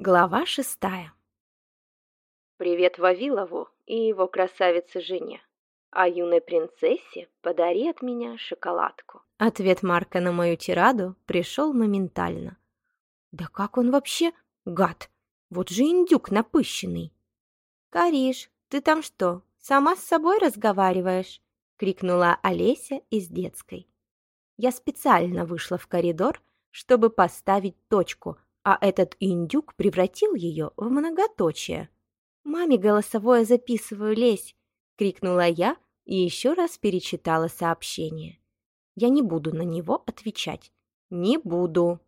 Глава шестая. Привет Вавилову и его красавице-жене. А юной принцессе подари от меня шоколадку. Ответ Марка на мою тираду пришел моментально. Да как он вообще гад? Вот же индюк напыщенный. Кариш, ты там что, сама с собой разговариваешь? Крикнула Олеся из детской. Я специально вышла в коридор, чтобы поставить точку – а этот индюк превратил ее в многоточие. «Маме голосовое записываю, лезь!» — крикнула я и еще раз перечитала сообщение. Я не буду на него отвечать. Не буду.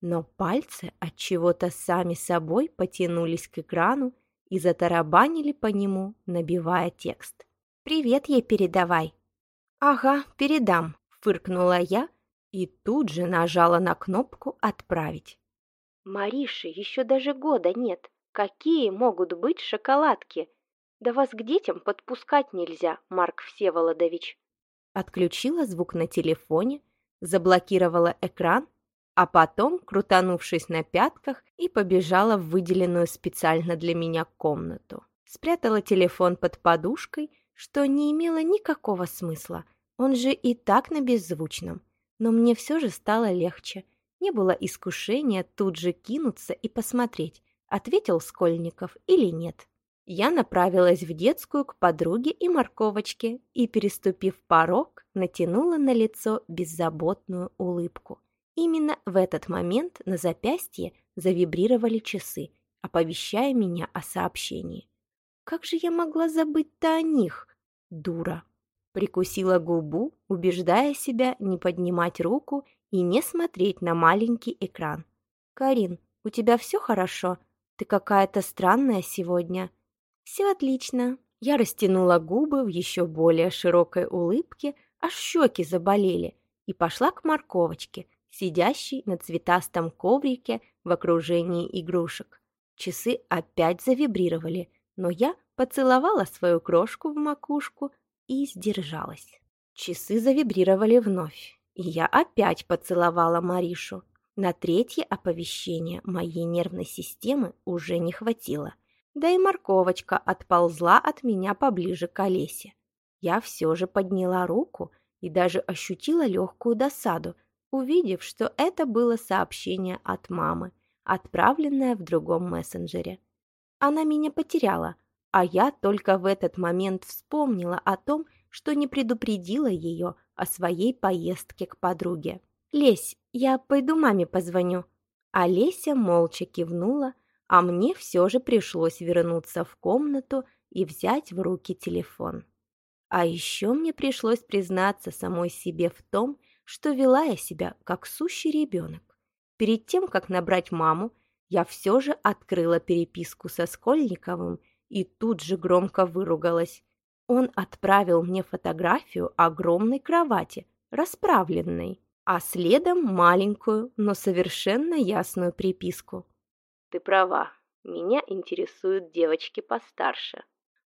Но пальцы от чего-то сами собой потянулись к экрану и затарабанили по нему, набивая текст. «Привет ей передавай». «Ага, передам», — фыркнула я и тут же нажала на кнопку «Отправить». Марише еще даже года нет. Какие могут быть шоколадки? Да вас к детям подпускать нельзя, Марк Всеволодович. Отключила звук на телефоне, заблокировала экран, а потом, крутанувшись на пятках, и побежала в выделенную специально для меня комнату. Спрятала телефон под подушкой, что не имело никакого смысла. Он же и так на беззвучном. Но мне все же стало легче. Не было искушения тут же кинуться и посмотреть, ответил Скольников или нет. Я направилась в детскую к подруге и морковочке и, переступив порог, натянула на лицо беззаботную улыбку. Именно в этот момент на запястье завибрировали часы, оповещая меня о сообщении. Как же я могла забыть-то о них? Дура. Прикусила губу, убеждая себя не поднимать руку и не смотреть на маленький экран. «Карин, у тебя все хорошо? Ты какая-то странная сегодня». «Все отлично». Я растянула губы в еще более широкой улыбке, аж щеки заболели, и пошла к морковочке, сидящей на цветастом коврике в окружении игрушек. Часы опять завибрировали, но я поцеловала свою крошку в макушку и сдержалась. Часы завибрировали вновь. И я опять поцеловала Маришу. На третье оповещение моей нервной системы уже не хватило. Да и морковочка отползла от меня поближе к Олесе. Я все же подняла руку и даже ощутила легкую досаду, увидев, что это было сообщение от мамы, отправленное в другом мессенджере. Она меня потеряла, а я только в этот момент вспомнила о том, что не предупредила ее о своей поездке к подруге. «Лесь, я пойду маме позвоню». А Леся молча кивнула, а мне все же пришлось вернуться в комнату и взять в руки телефон. А еще мне пришлось признаться самой себе в том, что вела я себя как сущий ребенок. Перед тем, как набрать маму, я все же открыла переписку со Скольниковым и тут же громко выругалась. Он отправил мне фотографию огромной кровати, расправленной, а следом маленькую, но совершенно ясную приписку. «Ты права, меня интересуют девочки постарше».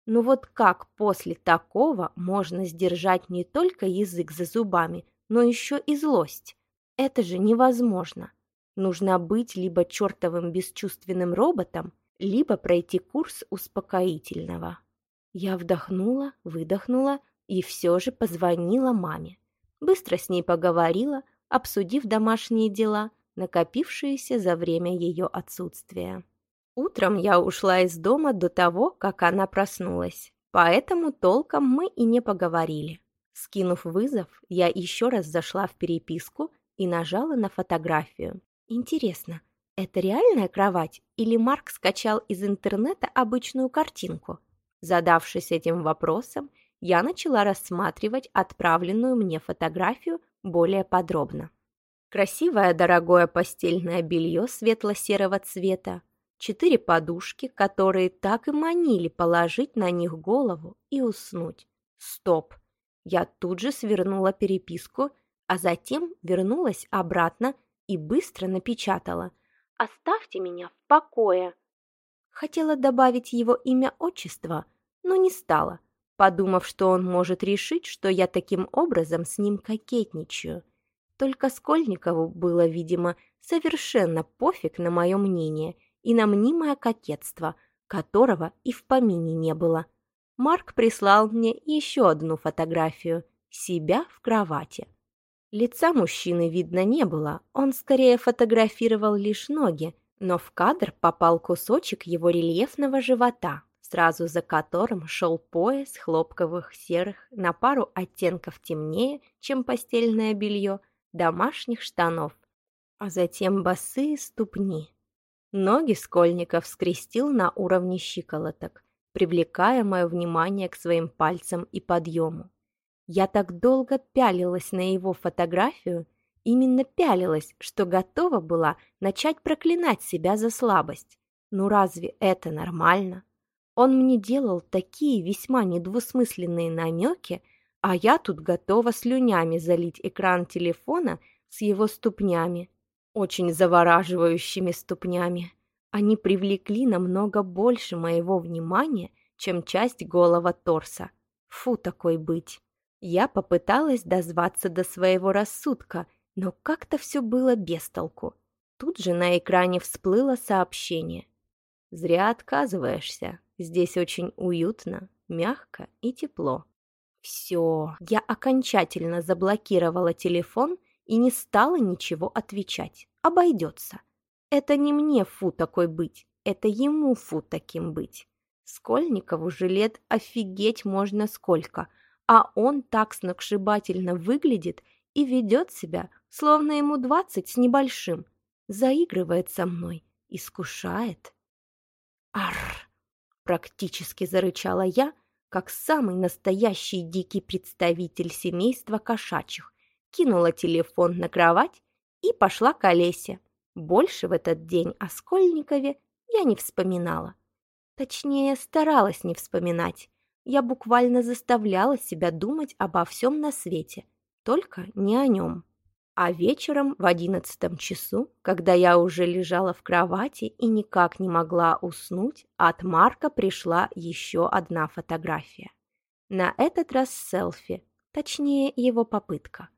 Ну вот как после такого можно сдержать не только язык за зубами, но еще и злость? Это же невозможно. Нужно быть либо чертовым бесчувственным роботом, либо пройти курс успокоительного. Я вдохнула, выдохнула и все же позвонила маме. Быстро с ней поговорила, обсудив домашние дела, накопившиеся за время ее отсутствия. Утром я ушла из дома до того, как она проснулась, поэтому толком мы и не поговорили. Скинув вызов, я еще раз зашла в переписку и нажала на фотографию. Интересно, это реальная кровать или Марк скачал из интернета обычную картинку? Задавшись этим вопросом, я начала рассматривать отправленную мне фотографию более подробно. Красивое дорогое постельное белье светло-серого цвета, четыре подушки, которые так и манили положить на них голову и уснуть. Стоп! Я тут же свернула переписку, а затем вернулась обратно и быстро напечатала «Оставьте меня в покое». Хотела добавить его имя-отчество, но не стала, подумав, что он может решить, что я таким образом с ним кокетничаю. Только Скольникову было, видимо, совершенно пофиг на мое мнение, и на мнимое кокетство, которого и в помине не было. Марк прислал мне еще одну фотографию себя в кровати. Лица мужчины видно не было, он скорее фотографировал лишь ноги, но в кадр попал кусочек его рельефного живота, сразу за которым шел пояс хлопковых серых на пару оттенков темнее, чем постельное белье, домашних штанов, а затем босые ступни. Ноги Скольников скрестил на уровне щиколоток, привлекая мое внимание к своим пальцам и подъему. Я так долго пялилась на его фотографию, именно пялилась, что готова была начать проклинать себя за слабость. Ну разве это нормально? Он мне делал такие весьма недвусмысленные намеки, а я тут готова слюнями залить экран телефона с его ступнями, очень завораживающими ступнями. Они привлекли намного больше моего внимания, чем часть голого торса. Фу такой быть. Я попыталась дозваться до своего рассудка, но как-то все было без толку. Тут же на экране всплыло сообщение. «Зря отказываешься. Здесь очень уютно, мягко и тепло». Все, я окончательно заблокировала телефон и не стала ничего отвечать. Обойдется. Это не мне фу такой быть, это ему фу таким быть. Скольникову же лет офигеть можно сколько – а он так сногсшибательно выглядит и ведет себя, словно ему двадцать с небольшим. Заигрывает со мной, искушает. Арр! Практически зарычала я, как самый настоящий дикий представитель семейства кошачьих, кинула телефон на кровать и пошла к Олесе. Больше в этот день о Скольникове я не вспоминала. Точнее, старалась не вспоминать. Я буквально заставляла себя думать обо всем на свете, только не о нем. А вечером в одиннадцатом часу, когда я уже лежала в кровати и никак не могла уснуть, от Марка пришла еще одна фотография. На этот раз селфи, точнее его попытка.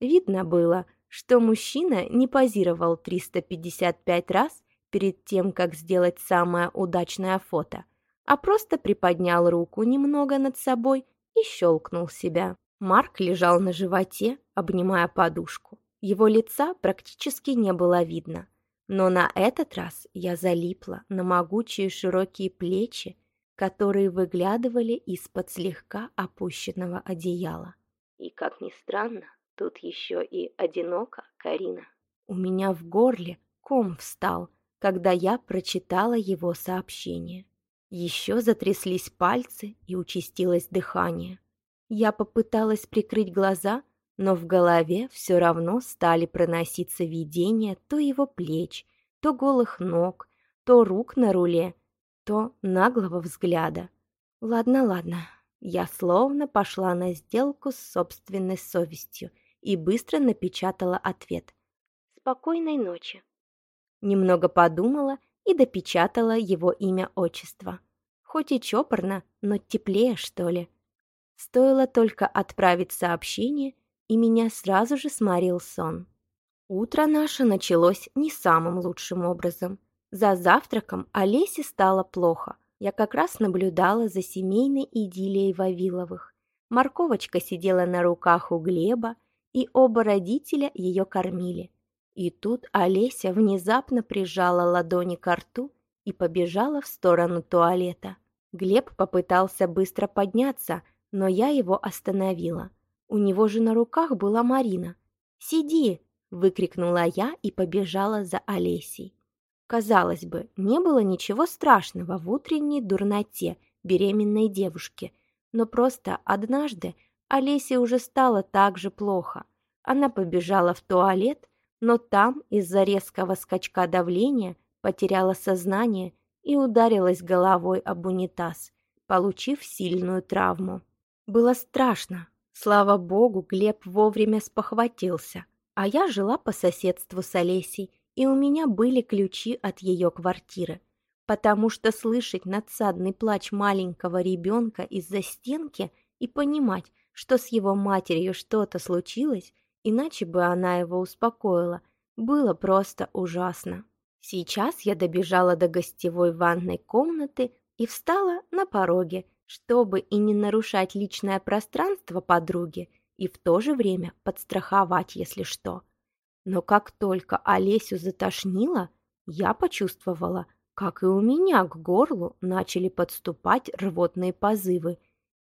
Видно было, что мужчина не позировал 355 раз перед тем, как сделать самое удачное фото – а просто приподнял руку немного над собой и щелкнул себя. Марк лежал на животе, обнимая подушку. Его лица практически не было видно. Но на этот раз я залипла на могучие широкие плечи, которые выглядывали из-под слегка опущенного одеяла. И, как ни странно, тут еще и одиноко Карина. У меня в горле ком встал, когда я прочитала его сообщение. Еще затряслись пальцы и участилось дыхание. Я попыталась прикрыть глаза, но в голове все равно стали проноситься видения то его плеч, то голых ног, то рук на руле, то наглого взгляда. Ладно, ладно, я словно пошла на сделку с собственной совестью и быстро напечатала ответ. «Спокойной ночи». Немного подумала и допечатала его имя-отчество. Хоть и чопорно, но теплее, что ли. Стоило только отправить сообщение, и меня сразу же сморил сон. Утро наше началось не самым лучшим образом. За завтраком Олесе стало плохо. Я как раз наблюдала за семейной идиллией Вавиловых. Морковочка сидела на руках у Глеба, и оба родителя ее кормили. И тут Олеся внезапно прижала ладони к рту и побежала в сторону туалета. Глеб попытался быстро подняться, но я его остановила. У него же на руках была Марина. «Сиди!» – выкрикнула я и побежала за Олесей. Казалось бы, не было ничего страшного в утренней дурноте беременной девушки, но просто однажды Олесе уже стало так же плохо. Она побежала в туалет, но там из-за резкого скачка давления потеряла сознание и ударилась головой об унитаз, получив сильную травму. Было страшно. Слава богу, Глеб вовремя спохватился, а я жила по соседству с Олесей, и у меня были ключи от ее квартиры, потому что слышать надсадный плач маленького ребенка из-за стенки и понимать, что с его матерью что-то случилось, иначе бы она его успокоила. Было просто ужасно. Сейчас я добежала до гостевой ванной комнаты и встала на пороге, чтобы и не нарушать личное пространство подруги, и в то же время подстраховать, если что. Но как только Олесю затошнило, я почувствовала, как и у меня к горлу начали подступать рвотные позывы,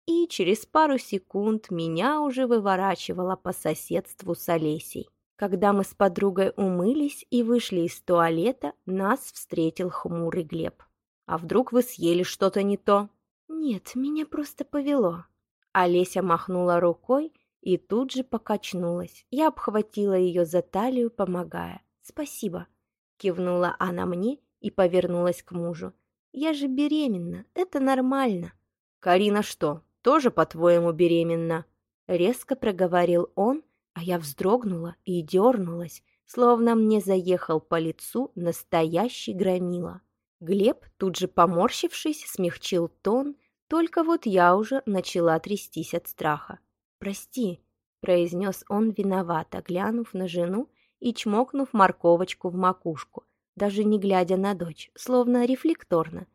и через пару секунд меня уже выворачивало по соседству с Олесей. Когда мы с подругой умылись и вышли из туалета, нас встретил хмурый Глеб. «А вдруг вы съели что-то не то?» «Нет, меня просто повело». Олеся махнула рукой и тут же покачнулась. Я обхватила ее за талию, помогая. «Спасибо», — кивнула она мне и повернулась к мужу. «Я же беременна, это нормально». «Карина что, тоже, по-твоему, беременна?» Резко проговорил он, а я вздрогнула и дернулась, словно мне заехал по лицу настоящий громила. Глеб, тут же поморщившись, смягчил тон, только вот я уже начала трястись от страха. «Прости», — произнес он виновато, глянув на жену и чмокнув морковочку в макушку, даже не глядя на дочь, словно рефлекторно.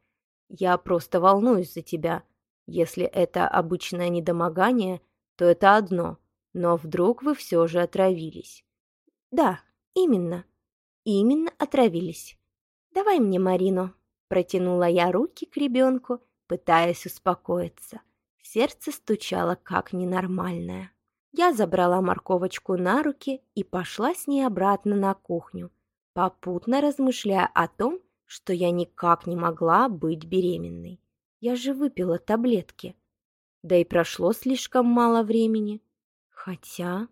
«Я просто волнуюсь за тебя. Если это обычное недомогание, то это одно, но вдруг вы все же отравились». «Да, именно. Именно отравились. Давай мне Марину». Протянула я руки к ребенку, пытаясь успокоиться. Сердце стучало как ненормальное. Я забрала морковочку на руки и пошла с ней обратно на кухню, попутно размышляя о том, что я никак не могла быть беременной. Я же выпила таблетки. Да и прошло слишком мало времени. Хотя...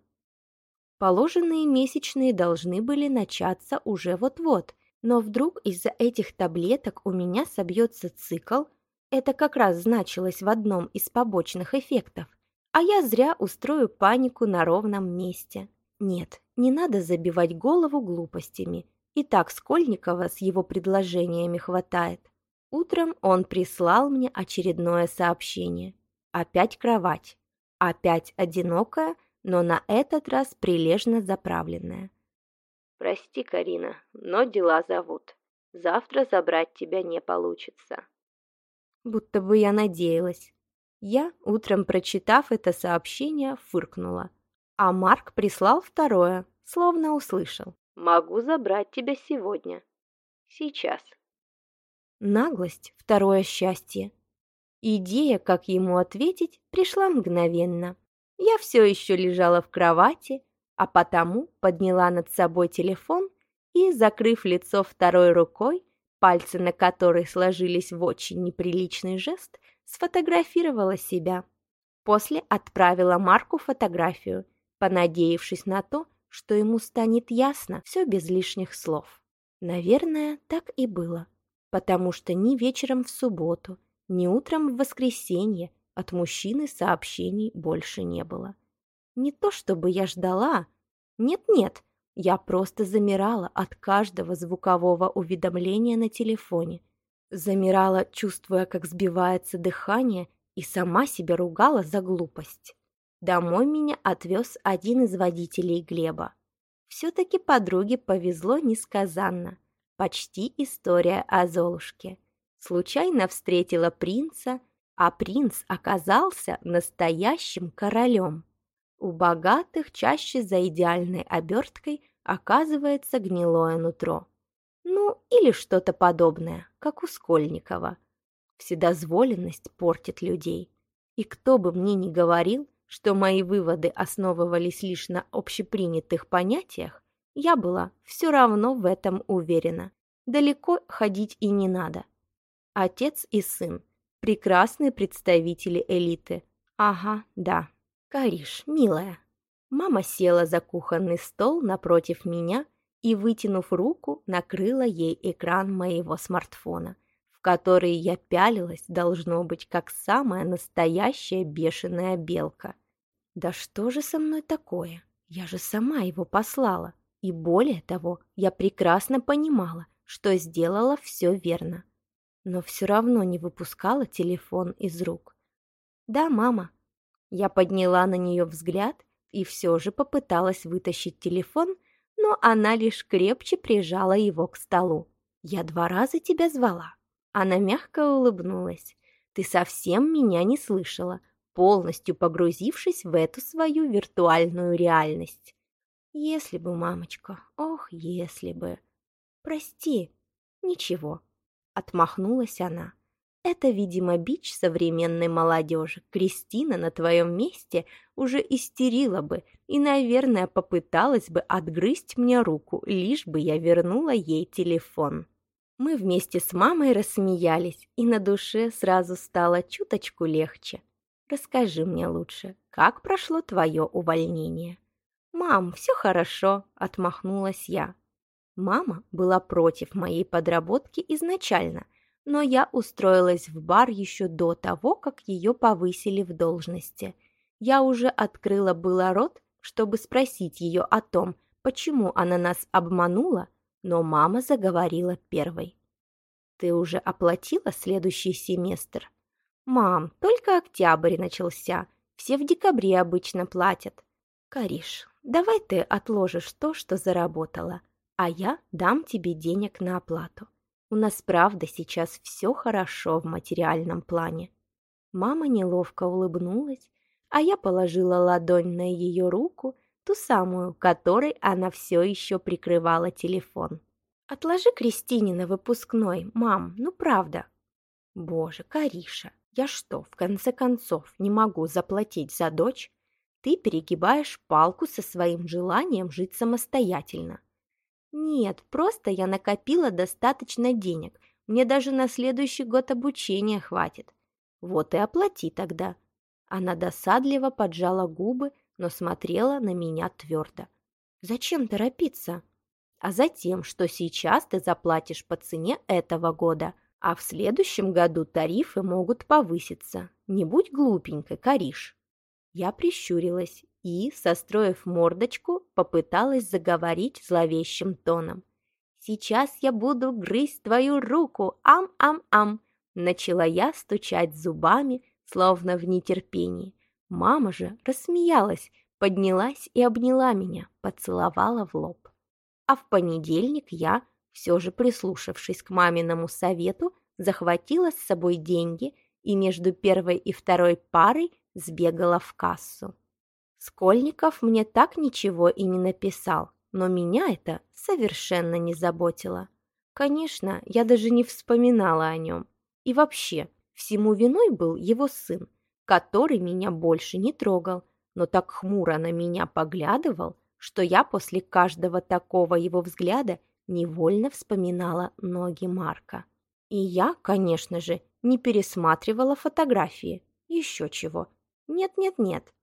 Положенные месячные должны были начаться уже вот-вот, но вдруг из-за этих таблеток у меня собьется цикл, это как раз значилось в одном из побочных эффектов, а я зря устрою панику на ровном месте. Нет, не надо забивать голову глупостями. И так Скольникова с его предложениями хватает. Утром он прислал мне очередное сообщение. Опять кровать. Опять одинокая, но на этот раз прилежно заправленная. «Прости, Карина, но дела зовут. Завтра забрать тебя не получится». Будто бы я надеялась. Я, утром прочитав это сообщение, фыркнула. А Марк прислал второе, словно услышал. «Могу забрать тебя сегодня. Сейчас». Наглость – второе счастье. Идея, как ему ответить, пришла мгновенно. Я все еще лежала в кровати, а потому подняла над собой телефон и, закрыв лицо второй рукой, пальцы на которой сложились в очень неприличный жест, сфотографировала себя. После отправила Марку фотографию, понадеявшись на то, что ему станет ясно все без лишних слов. Наверное, так и было, потому что ни вечером в субботу, ни утром в воскресенье от мужчины сообщений больше не было. Не то чтобы я ждала. Нет-нет, я просто замирала от каждого звукового уведомления на телефоне. Замирала, чувствуя, как сбивается дыхание, и сама себя ругала за глупость. Домой меня отвез один из водителей Глеба. Все-таки подруге повезло несказанно. Почти история о Золушке. Случайно встретила принца, а принц оказался настоящим королем. У богатых чаще за идеальной оберткой оказывается гнилое нутро. Ну, или что-то подобное, как у Скольникова. Вседозволенность портит людей. И кто бы мне ни говорил, что мои выводы основывались лишь на общепринятых понятиях, я была все равно в этом уверена. Далеко ходить и не надо. Отец и сын – прекрасные представители элиты. Ага, да. Кариш, милая. Мама села за кухонный стол напротив меня и, вытянув руку, накрыла ей экран моего смартфона, в который я пялилась, должно быть, как самая настоящая бешеная белка. Да что же со мной такое? Я же сама его послала. И более того, я прекрасно понимала, что сделала все верно. Но все равно не выпускала телефон из рук. «Да, мама», я подняла на нее взгляд и все же попыталась вытащить телефон, но она лишь крепче прижала его к столу. «Я два раза тебя звала». Она мягко улыбнулась. «Ты совсем меня не слышала, полностью погрузившись в эту свою виртуальную реальность. Если бы, мамочка, ох, если бы. Прости, ничего, отмахнулась она. Это, видимо, бич современной молодежи. Кристина на твоем месте уже истерила бы и, наверное, попыталась бы отгрызть мне руку, лишь бы я вернула ей телефон. Мы вместе с мамой рассмеялись, и на душе сразу стало чуточку легче. Расскажи мне лучше, как прошло твое увольнение?» «Мам, все хорошо», — отмахнулась я. Мама была против моей подработки изначально, но я устроилась в бар еще до того, как ее повысили в должности. Я уже открыла было рот, чтобы спросить ее о том, почему она нас обманула, но мама заговорила первой. «Ты уже оплатила следующий семестр?» «Мам, только октябрь начался. Все в декабре обычно платят». «Кариш, давай ты отложишь то, что заработала, а я дам тебе денег на оплату. У нас правда сейчас все хорошо в материальном плане». Мама неловко улыбнулась, а я положила ладонь на ее руку, ту самую, которой она все еще прикрывала телефон. «Отложи Кристине на выпускной, мам, ну правда». «Боже, Кариша, я что, в конце концов, не могу заплатить за дочь? Ты перегибаешь палку со своим желанием жить самостоятельно. Нет, просто я накопила достаточно денег. Мне даже на следующий год обучения хватит. Вот и оплати тогда. Она досадливо поджала губы, но смотрела на меня твердо. Зачем торопиться? А затем, что сейчас ты заплатишь по цене этого года – а в следующем году тарифы могут повыситься. Не будь глупенькой, Кариш. Я прищурилась и, состроив мордочку, попыталась заговорить зловещим тоном. «Сейчас я буду грызть твою руку, ам-ам-ам!» Начала я стучать зубами, словно в нетерпении. Мама же рассмеялась, поднялась и обняла меня, поцеловала в лоб. А в понедельник я, все же прислушавшись к маминому совету, захватила с собой деньги и между первой и второй парой сбегала в кассу. Скольников мне так ничего и не написал, но меня это совершенно не заботило. Конечно, я даже не вспоминала о нем. И вообще, всему виной был его сын, который меня больше не трогал, но так хмуро на меня поглядывал, что я после каждого такого его взгляда невольно вспоминала ноги Марка. И я, конечно же, не пересматривала фотографии. Еще чего. Нет-нет-нет.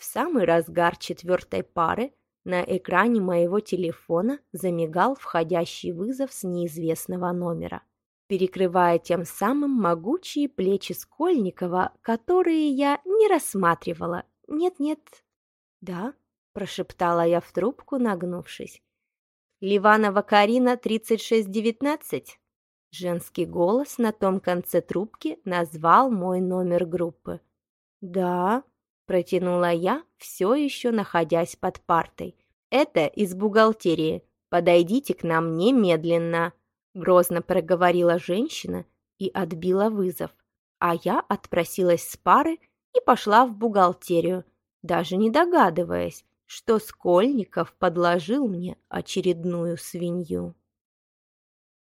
В самый разгар четвертой пары на экране моего телефона замигал входящий вызов с неизвестного номера, перекрывая тем самым могучие плечи Скольникова, которые я не рассматривала. Нет-нет. «Да?» – прошептала я в трубку, нагнувшись. Ливанова Карина, 3619?» Женский голос на том конце трубки назвал мой номер группы. «Да», – протянула я, все еще находясь под партой. «Это из бухгалтерии. Подойдите к нам немедленно», – грозно проговорила женщина и отбила вызов. А я отпросилась с пары и пошла в бухгалтерию, даже не догадываясь, что Скольников подложил мне очередную свинью.